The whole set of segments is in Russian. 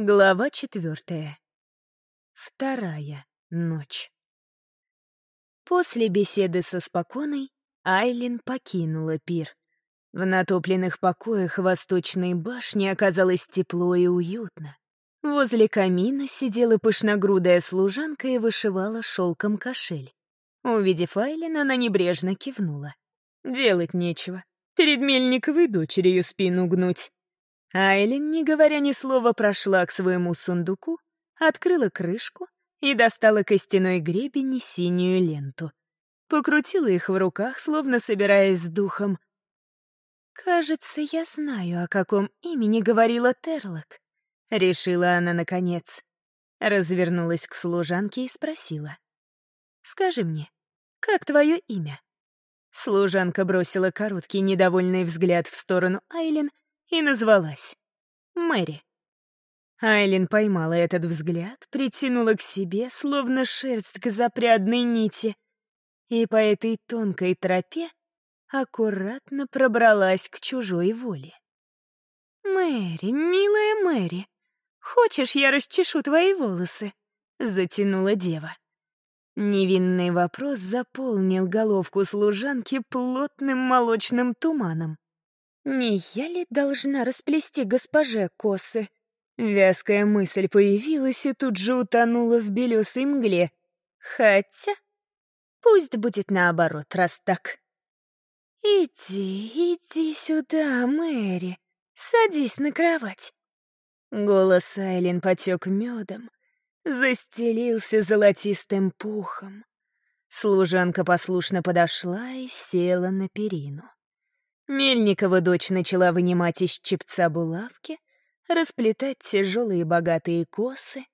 Глава четвертая. Вторая ночь. После беседы со Споконой Айлин покинула пир. В натопленных покоях восточной башни оказалось тепло и уютно. Возле камина сидела пышногрудая служанка и вышивала шелком кошель. Увидев Айлин, она небрежно кивнула. Делать нечего. Перед Мельниковой дочерью спину гнуть. Айлин, не говоря ни слова, прошла к своему сундуку, открыла крышку и достала костяной гребень и синюю ленту. Покрутила их в руках, словно собираясь с духом. «Кажется, я знаю, о каком имени говорила Терлок», — решила она наконец. Развернулась к служанке и спросила. «Скажи мне, как твое имя?» Служанка бросила короткий недовольный взгляд в сторону Айлин и назвалась Мэри. Айлин поймала этот взгляд, притянула к себе, словно шерсть к запрядной нити, и по этой тонкой тропе аккуратно пробралась к чужой воле. «Мэри, милая Мэри, хочешь, я расчешу твои волосы?» — затянула дева. Невинный вопрос заполнил головку служанки плотным молочным туманом. Не я ли должна расплести госпоже косы? Вязкая мысль появилась и тут же утонула в белесой мгле. Хотя... Пусть будет наоборот, раз так. «Иди, иди сюда, Мэри. Садись на кровать». Голос Айлин потек медом, застелился золотистым пухом. Служанка послушно подошла и села на перину. Мельникова дочь начала вынимать из чепца булавки, расплетать тяжелые богатые косы,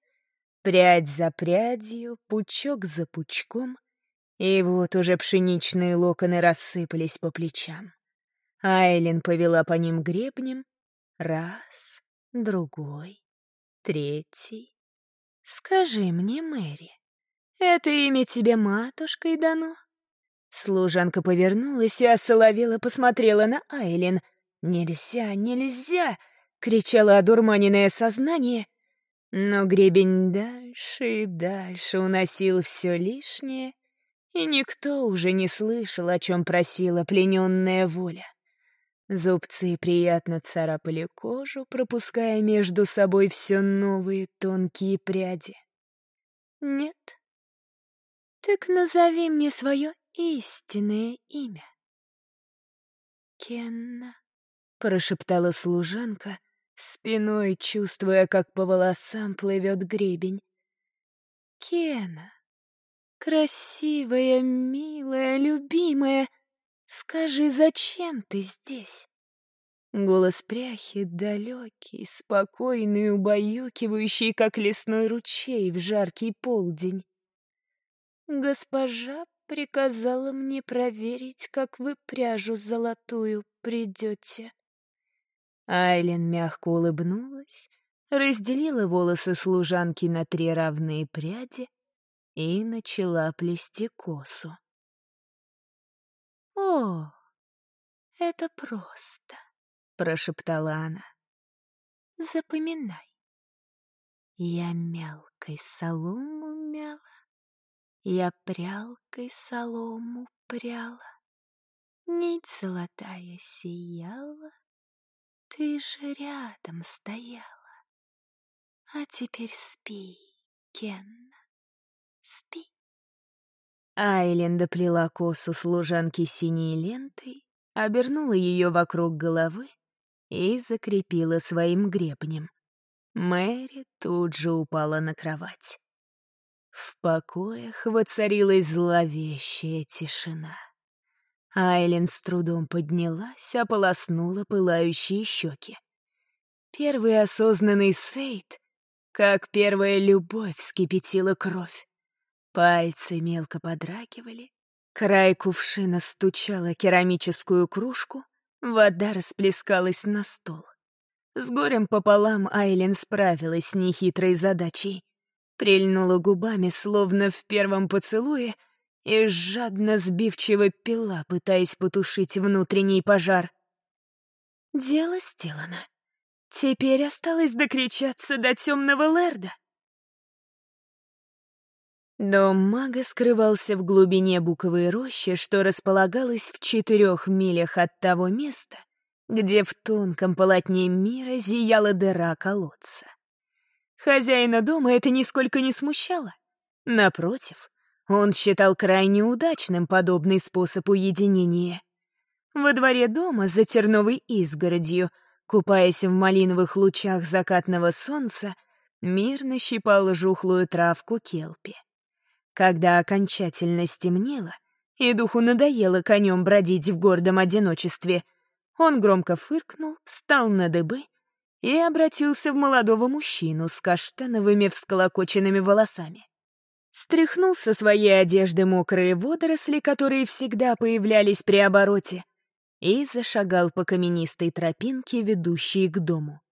прядь за прядью, пучок за пучком, и вот уже пшеничные локоны рассыпались по плечам. Айлин повела по ним гребнем. Раз, другой, третий. «Скажи мне, Мэри, это имя тебе матушкой дано?» Служанка повернулась и осоловела посмотрела на Айлин. «Нельзя, нельзя!» — кричало одурманенное сознание. Но гребень дальше и дальше уносил все лишнее, и никто уже не слышал, о чем просила плененная воля. Зубцы приятно царапали кожу, пропуская между собой все новые тонкие пряди. «Нет? Так назови мне свое истинное имя. «Кенна», — прошептала служанка, спиной чувствуя, как по волосам плывет гребень. «Кена, красивая, милая, любимая, скажи, зачем ты здесь?» Голос пряхи далекий, спокойный, убаюкивающий, как лесной ручей в жаркий полдень. «Госпожа приказала мне проверить, как вы пряжу золотую придете. Айлен мягко улыбнулась, разделила волосы служанки на три равные пряди и начала плести косу. «О, это просто», — прошептала она. «Запоминай. Я мелкой солому мяла, я прялкой солому пряла, Нить золотая сияла, Ты же рядом стояла. А теперь спи, Кенна, спи. Айлен доплела косу служанки синей лентой, обернула ее вокруг головы и закрепила своим гребнем. Мэри тут же упала на кровать. В покоях воцарилась зловещая тишина. Айлин с трудом поднялась, ополоснула пылающие щеки. Первый осознанный сейт, как первая любовь, вскипятила кровь. Пальцы мелко подрагивали, край кувшина стучала керамическую кружку, вода расплескалась на стол. С горем пополам Айлин справилась с нехитрой задачей. Прильнула губами, словно в первом поцелуе, и жадно сбивчиво пила, пытаясь потушить внутренний пожар. «Дело сделано. Теперь осталось докричаться до темного Лерда. Дом мага скрывался в глубине буковой рощи, что располагалось в четырех милях от того места, где в тонком полотне мира зияла дыра колодца. Хозяина дома это нисколько не смущало. Напротив, он считал крайне удачным подобный способ уединения. Во дворе дома за терновой изгородью, купаясь в малиновых лучах закатного солнца, мирно щипал жухлую травку келпи. Когда окончательно стемнело, и духу надоело конем бродить в гордом одиночестве, он громко фыркнул, встал на дыбы и обратился в молодого мужчину с каштановыми всколокоченными волосами. Стряхнул со своей одежды мокрые водоросли, которые всегда появлялись при обороте, и зашагал по каменистой тропинке, ведущей к дому.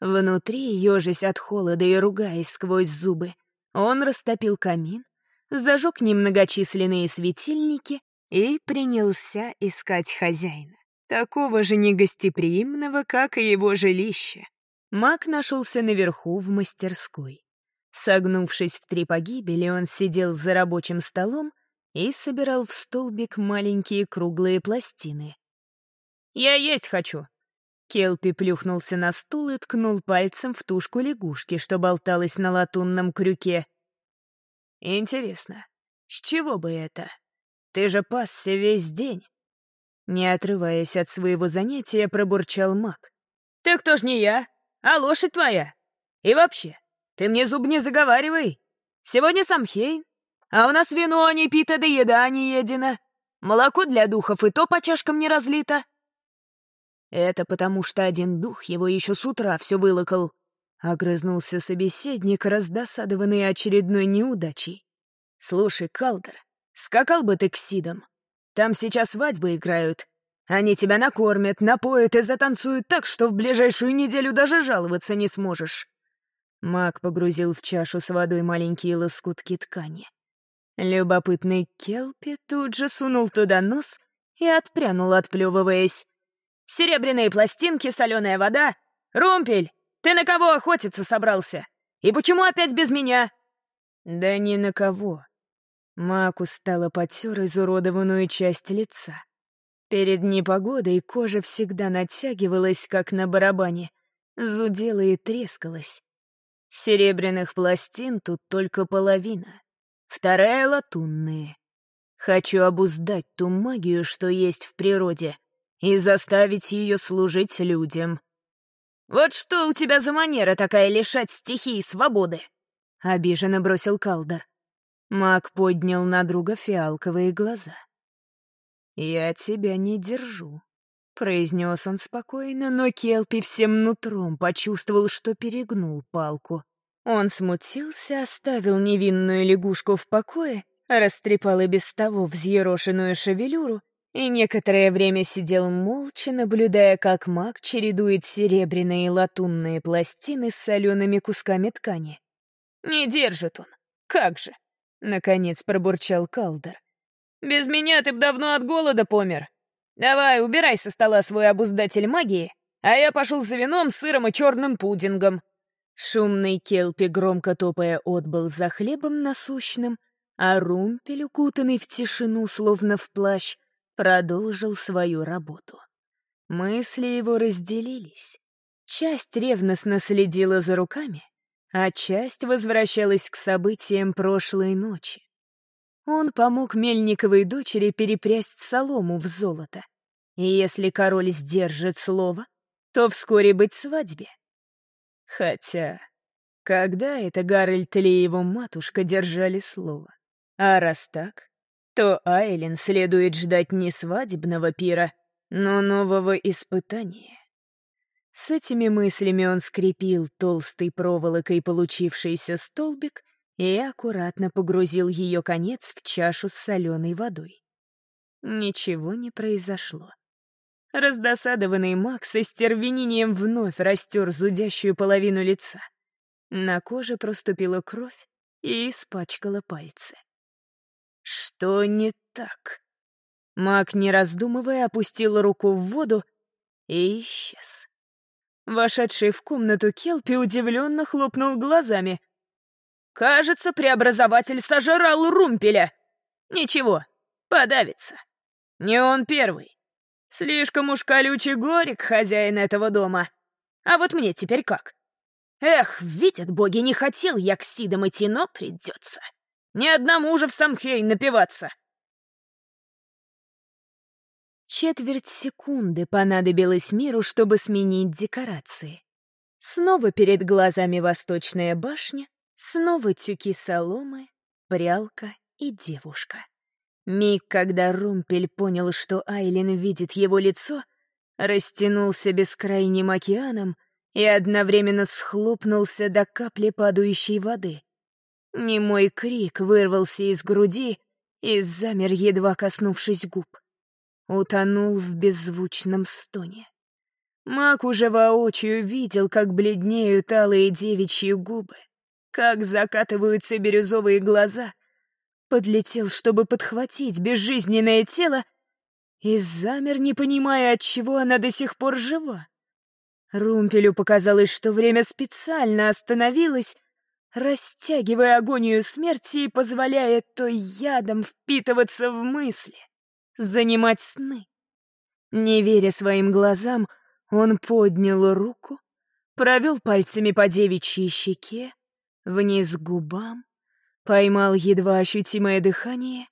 Внутри, ежась от холода и ругаясь сквозь зубы, он растопил камин, зажег немногочисленные светильники и принялся искать хозяина, такого же негостеприимного, как и его жилище. Маг нашелся наверху в мастерской. Согнувшись в три погибели, он сидел за рабочим столом и собирал в столбик маленькие круглые пластины. «Я есть хочу!» Келпи плюхнулся на стул и ткнул пальцем в тушку лягушки, что болталась на латунном крюке. Интересно, с чего бы это? Ты же пасся весь день. Не отрываясь от своего занятия, пробурчал маг. «Ты кто ж не я, а лошадь твоя? И вообще, ты мне зуб не заговаривай. Сегодня Самхейн, а у нас вино не пито да еда не едина. Молоко для духов и то по чашкам не разлито». Это потому, что один дух его еще с утра все вылокал. Огрызнулся собеседник, раздосадованный очередной неудачей. «Слушай, Калдер, скакал бы ты к Сидам. Там сейчас свадьбы играют. Они тебя накормят, напоят и затанцуют так, что в ближайшую неделю даже жаловаться не сможешь». Маг погрузил в чашу с водой маленькие лоскутки ткани. Любопытный Келпи тут же сунул туда нос и отпрянул, отплевываясь. «Серебряные пластинки, соленая вода. Румпель, ты на кого охотиться собрался? И почему опять без меня?» «Да ни на кого». Мак устало потер изуродованную часть лица. Перед непогодой кожа всегда натягивалась, как на барабане, зудела и трескалась. Серебряных пластин тут только половина, вторая — латунные. Хочу обуздать ту магию, что есть в природе, и заставить ее служить людям. «Вот что у тебя за манера такая лишать стихии свободы?» — обиженно бросил Калдер. Маг поднял на друга фиалковые глаза. «Я тебя не держу», — произнес он спокойно, но Келпи всем нутром почувствовал, что перегнул палку. Он смутился, оставил невинную лягушку в покое, растрепал и без того взъерошенную шевелюру и некоторое время сидел молча, наблюдая, как маг чередует серебряные и латунные пластины с солеными кусками ткани. «Не держит он. Как же!» — наконец пробурчал Калдер. «Без меня ты б давно от голода помер. Давай, убирай со стола свой обуздатель магии, а я пошел за вином, сыром и черным пудингом». Шумный Келпи, громко топая, отбыл за хлебом насущным, а Румпель, укутанный в тишину, словно в плащ, продолжил свою работу. Мысли его разделились. Часть ревностно следила за руками, а часть возвращалась к событиям прошлой ночи. Он помог Мельниковой дочери перепрясть солому в золото. И если король сдержит слово, то вскоре быть свадьбе. Хотя, когда это Гарольд или его матушка держали слово? А раз так, то Айлен следует ждать не свадебного пира, но нового испытания. С этими мыслями он скрепил толстой проволокой получившийся столбик и аккуратно погрузил ее конец в чашу с соленой водой. Ничего не произошло. Раздосадованный Макс со стервенением вновь растер зудящую половину лица. На коже проступила кровь и испачкала пальцы. Что не так? Маг, не раздумывая, опустил руку в воду и исчез. Вошедший в комнату Келпи удивленно хлопнул глазами. «Кажется, преобразователь сожрал румпеля. Ничего, подавится. Не он первый. Слишком уж колючий горек хозяин этого дома. А вот мне теперь как? Эх, видят боги, не хотел я к Сидам идти, но придется. Ни одному уже в Самхей напиваться. Четверть секунды понадобилось миру, чтобы сменить декорации. Снова перед глазами восточная башня, снова тюки соломы, прялка и девушка. Миг, когда Румпель понял, что Айлин видит его лицо, растянулся бескрайним океаном и одновременно схлопнулся до капли падающей воды. Немой крик вырвался из груди и замер, едва коснувшись губ утонул в беззвучном стоне. Маг уже воочию видел, как бледнеют алые девичьи губы, как закатываются бирюзовые глаза, подлетел, чтобы подхватить безжизненное тело, и замер, не понимая, от чего она до сих пор жива. Румпелю показалось, что время специально остановилось, растягивая агонию смерти и позволяя то ядом впитываться в мысли занимать сны. Не веря своим глазам, он поднял руку, провел пальцами по девичьей щеке, вниз к губам, поймал едва ощутимое дыхание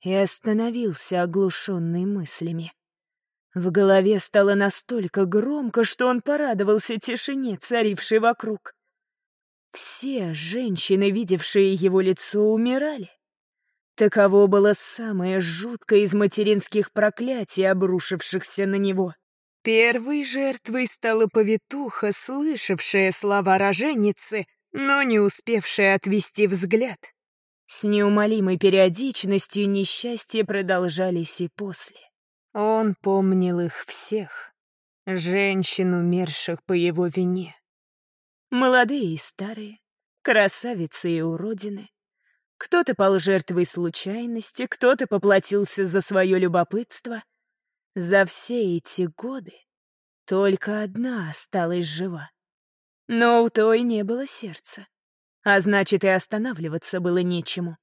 и остановился, оглушенный мыслями. В голове стало настолько громко, что он порадовался тишине, царившей вокруг. Все женщины, видевшие его лицо, умирали. Таково было самое жуткое из материнских проклятий, обрушившихся на него. Первой жертвой стала повитуха, слышавшая слова роженицы, но не успевшая отвести взгляд. С неумолимой периодичностью несчастья продолжались и после. Он помнил их всех, женщин, умерших по его вине. Молодые и старые, красавицы и уродины, кто-то пал жертвой случайности, кто-то поплатился за свое любопытство. За все эти годы только одна осталась жива. Но у той не было сердца. А значит, и останавливаться было нечему.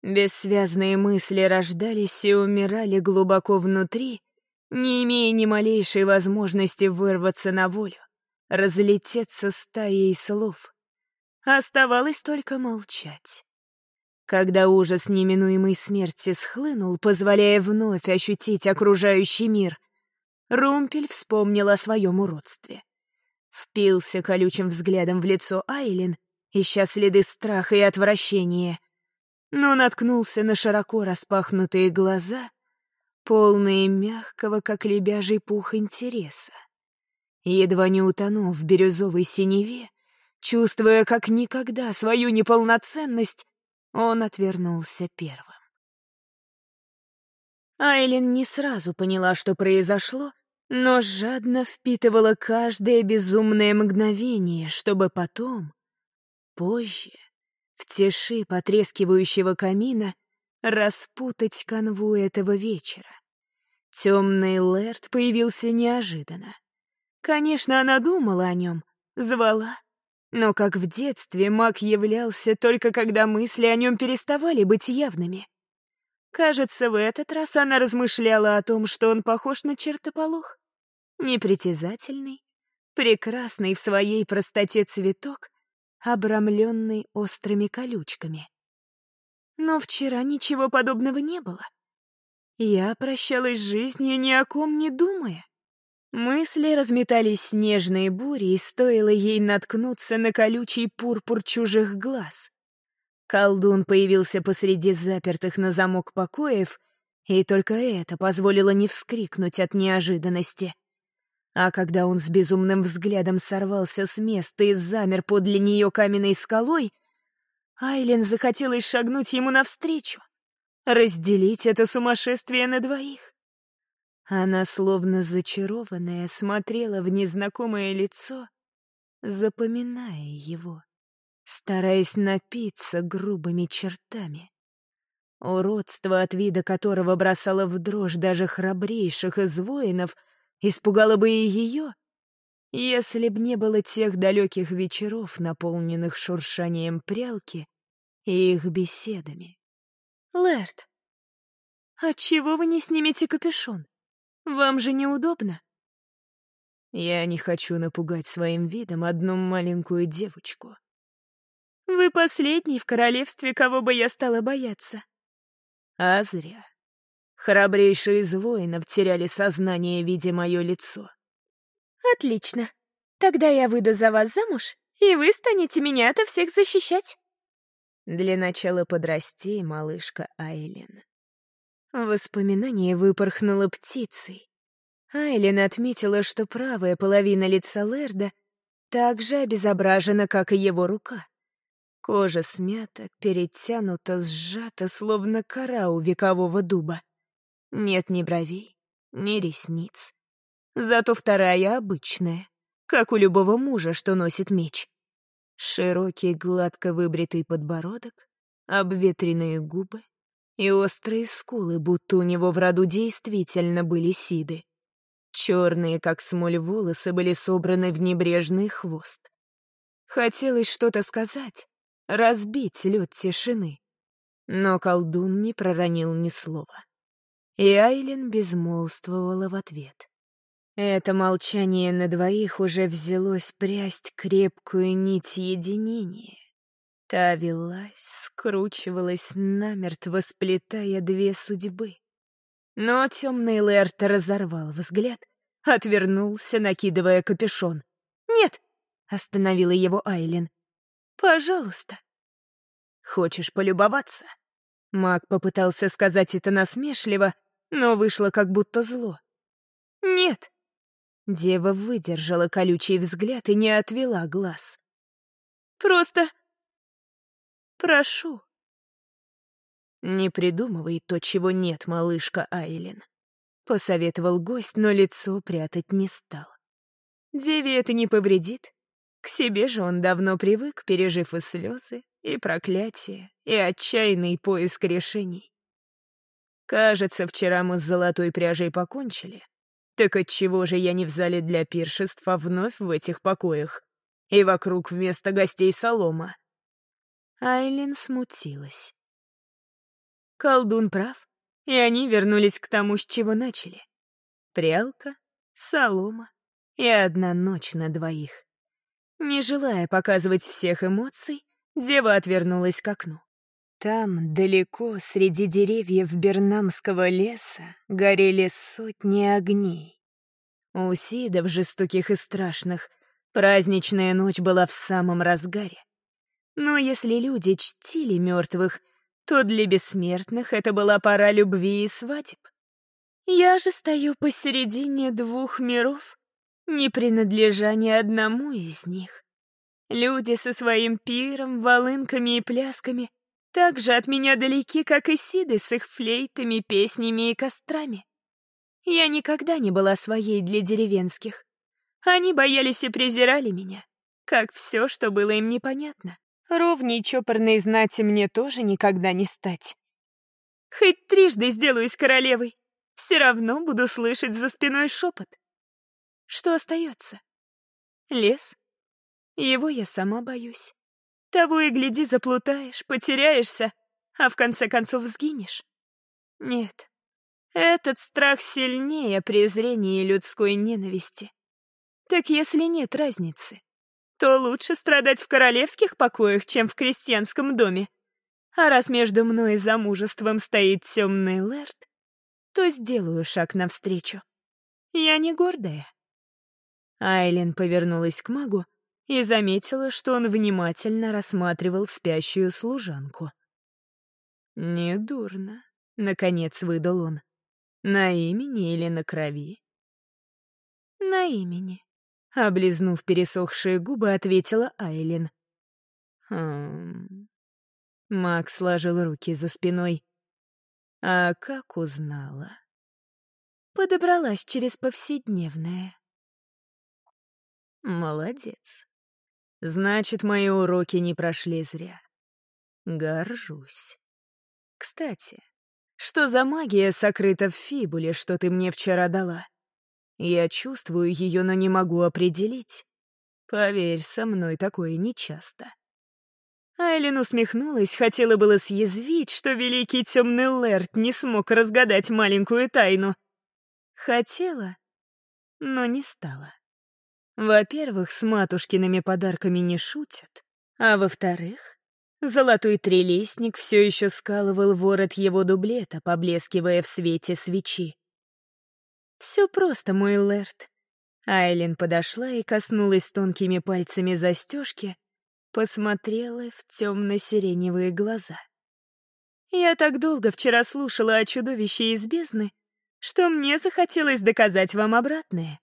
Бессвязные мысли рождались и умирали глубоко внутри, не имея ни малейшей возможности вырваться на волю, разлететься стаей слов. Оставалось только молчать. Когда ужас неминуемой смерти схлынул, позволяя вновь ощутить окружающий мир, Румпель вспомнил о своем уродстве. Впился колючим взглядом в лицо Айлин, ища следы страха и отвращения, но наткнулся на широко распахнутые глаза, полные мягкого, как лебяжий пух, интереса. Едва не утонув в бирюзовой синеве, чувствуя как никогда свою неполноценность, он отвернулся первым. Айлин не сразу поняла, что произошло, но жадно впитывала каждое безумное мгновение, чтобы потом, позже, в тиши потрескивающего камина, распутать канву этого вечера. Темный Лэрд появился неожиданно. Конечно, она думала о нем, звала, но как в детстве маг являлся только когда мысли о нем переставали быть явными. Кажется, в этот раз она размышляла о том, что он похож на чертополох. Непритязательный, прекрасный в своей простоте цветок, обрамленный острыми колючками. Но вчера ничего подобного не было. Я прощалась с жизнью, ни о ком не думая. Мысли разметались снежной бурей, и стоило ей наткнуться на колючий пурпур чужих глаз. Колдун появился посреди запертых на замок покоев, и только это позволило не вскрикнуть от неожиданности. А когда он с безумным взглядом сорвался с места и замер подле нее каменной скалой, Айлен захотелось шагнуть ему навстречу, разделить это сумасшествие на двоих. Она, словно зачарованная, смотрела в незнакомое лицо, запоминая его, стараясь напиться грубыми чертами. Уродство, от вида которого бросало в дрожь даже храбрейших из воинов, испугало бы и ее. если б не было тех далеких вечеров, наполненных шуршанием прялки и их беседами. «Лэрд, отчего вы не снимете капюшон? Вам же неудобно?» Я не хочу напугать своим видом одну маленькую девочку. Вы последний в королевстве, кого бы я стала бояться. А зря. Храбрейшие из воинов теряли сознание, видя мое лицо. Отлично. Тогда я выйду за вас замуж, и вы станете меня ото всех защищать. Для начала подрасти, малышка Айлин. Воспоминание выпорхнуло птицей. Айлин отметила, что правая половина лица Лерда так же обезображена, как и его рука. Кожа смята, перетянута, сжата, словно кора у векового дуба. Нет ни бровей, ни ресниц. Зато вторая обычная, как у любого мужа, что носит меч. Широкий, гладко выбритый подбородок, обветренные губы и острые скулы, будто у него в роду действительно были сиды. Черные, как смоль, волосы были собраны в небрежный хвост. Хотелось что-то сказать, разбить лед тишины. Но колдун не проронил ни слова. И Айлен безмолвствовала в ответ. Это молчание на двоих уже взялось прясть крепкую нить единения. Та велась, скручивалась намертво, сплетая две судьбы. Но темный Лэрт разорвал взгляд, отвернулся, накидывая капюшон. «Нет!» — остановила его Айлин. «Пожалуйста». «Хочешь полюбоваться?» Маг попытался сказать это насмешливо, но вышло как будто зло. «Нет». Дева выдержала колючий взгляд и не отвела глаз. «Просто... прошу». «Не придумывай то, чего нет, малышка Айлин», — посоветовал гость, но лицо прятать не стал. «Деве это не повредит, к себе же он давно привык, пережив и слезы, и проклятия, и отчаянный поиск решений. Кажется, вчера мы с золотой пряжей покончили. Так отчего же я не в зале для пиршеств, а вновь в этих покоях? И вокруг вместо гостей солома. Айлин смутилась. Колдун прав, и они вернулись к тому, с чего начали. Прялка, солома и одна ночь на двоих. Не желая показывать всех эмоций, дева отвернулась к окну. Там, далеко, среди деревьев Бернамского леса, горели сотни огней. У сидов, жестоких и страшных, праздничная ночь была в самом разгаре. Но если люди чтили мертвых, то для бессмертных это была пора любви и свадеб. Я же стою посередине двух миров, не принадлежа ни одному из них. Люди со своим пиром, волынками и плясками так же от меня далеки, как и сиды с их флейтами, песнями и кострами. Я никогда не была своей для деревенских. Они боялись и презирали меня, как все, что было им непонятно. Ровней чопорной знати мне тоже никогда не стать. Хоть трижды сделаюсь королевой, все равно буду слышать за спиной шепот. Что остается? Лес. Его я сама боюсь. Того и гляди, заплутаешь, потеряешься, а в конце концов сгинешь. Нет, этот страх сильнее презрения и людской ненависти. Так если нет разницы, то лучше страдать в королевских покоях, чем в крестьянском доме. А раз между мной и замужеством стоит темный лэрд, то сделаю шаг навстречу. Я не гордая. Айлин повернулась к магу и заметила, что он внимательно рассматривал спящую служанку. «Недурно», — наконец выдал он. «На имени или на крови?» «На имени», — облизнув пересохшие губы, ответила Айлин. «Хм...» Макс сложил руки за спиной. «А как узнала?» Подобралась через повседневное. Молодец. Значит, мои уроки не прошли зря. Горжусь. Кстати, что за магия сокрыта в фибуле, что ты мне вчера дала? Я чувствую ее, но не могу определить. Поверь, со мной такое нечасто. Айлин усмехнулась, хотела было съязвить, что великий темный Лэрд не смог разгадать маленькую тайну. Хотела, но не стала. Во-первых, с матушкиными подарками не шутят, а во-вторых, золотой трелесник все еще скалывал ворот его дублета, поблескивая в свете свечи. «Все просто, мой Лэрд». Айлин подошла и коснулась тонкими пальцами застежки, посмотрела в темно-сиреневые глаза. «Я так долго вчера слушала о чудовище из бездны, что мне захотелось доказать вам обратное.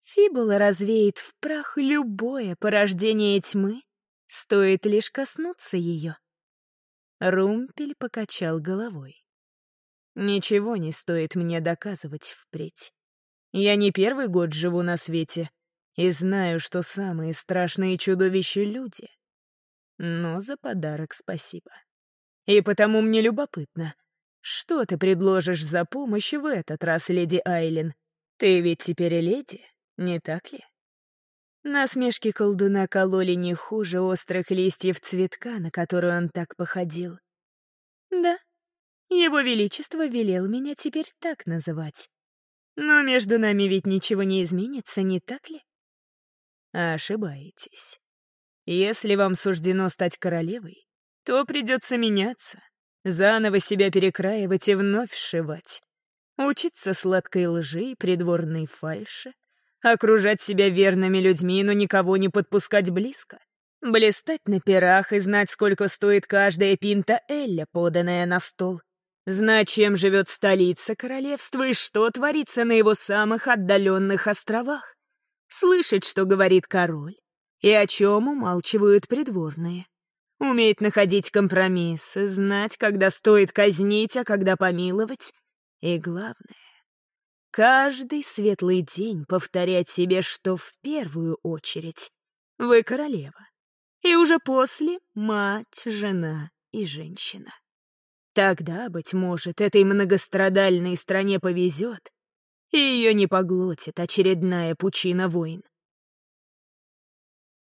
Фибула развеет в прах любое порождение тьмы, стоит лишь коснуться ее. Румпель покачал головой. Ничего не стоит мне доказывать впредь. Я не первый год живу на свете и знаю, что самые страшные чудовища — люди. Но за подарок спасибо. И потому мне любопытно, что ты предложишь за помощь в этот раз, леди Айлин? Ты ведь теперь леди, не так ли? Насмешки колдуна кололи не хуже острых листьев цветка, на который он так походил. Да, его Величество велел меня теперь так называть. Но между нами ведь ничего не изменится, не так ли? Ошибаетесь. Если вам суждено стать королевой, то придется меняться, Заново себя перекраивать и вновь сшивать. Учиться сладкой лжи и придворной фальши. Окружать себя верными людьми, но никого не подпускать близко. Блистать на пирах и знать, сколько стоит каждая пинта Элля, поданная на стол. Знать, чем живет столица королевства и что творится на его самых отдаленных островах. Слышать, что говорит король, и о чем умалчивают придворные. Уметь находить компромиссы, знать, когда стоит казнить, а когда помиловать. И главное, каждый светлый день повторять себе, что в первую очередь вы королева, и уже после мать, жена и женщина. Тогда, быть может, этой многострадальной стране повезет, и ее не поглотит очередная пучина войн.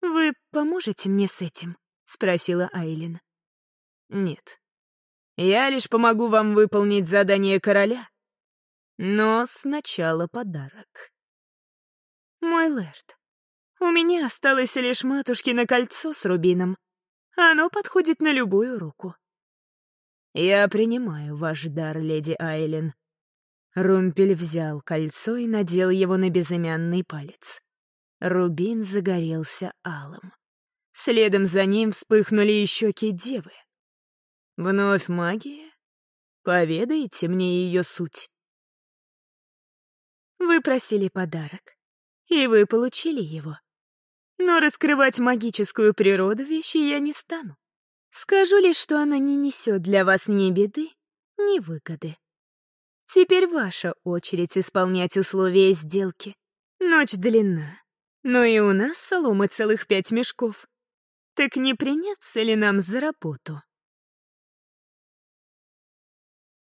«Вы поможете мне с этим?» — спросила Айлин. «Нет. Я лишь помогу вам выполнить задание короля. Но сначала подарок». «Мой лэрд, у меня осталось лишь матушкино кольцо с рубином. Оно подходит на любую руку». «Я принимаю ваш дар, леди Айлин». Румпель взял кольцо и надел его на безымянный палец. Рубин загорелся алым. Следом за ним вспыхнули и щеки девы. Вновь магия? Поведайте мне ее суть. Вы просили подарок, и вы получили его. Но раскрывать магическую природу вещи я не стану. Скажу лишь, что она не несет для вас ни беды, ни выгоды. Теперь ваша очередь исполнять условия сделки. Ночь длинна, но и у нас соломы целых пять мешков. Так не приняться ли нам за работу?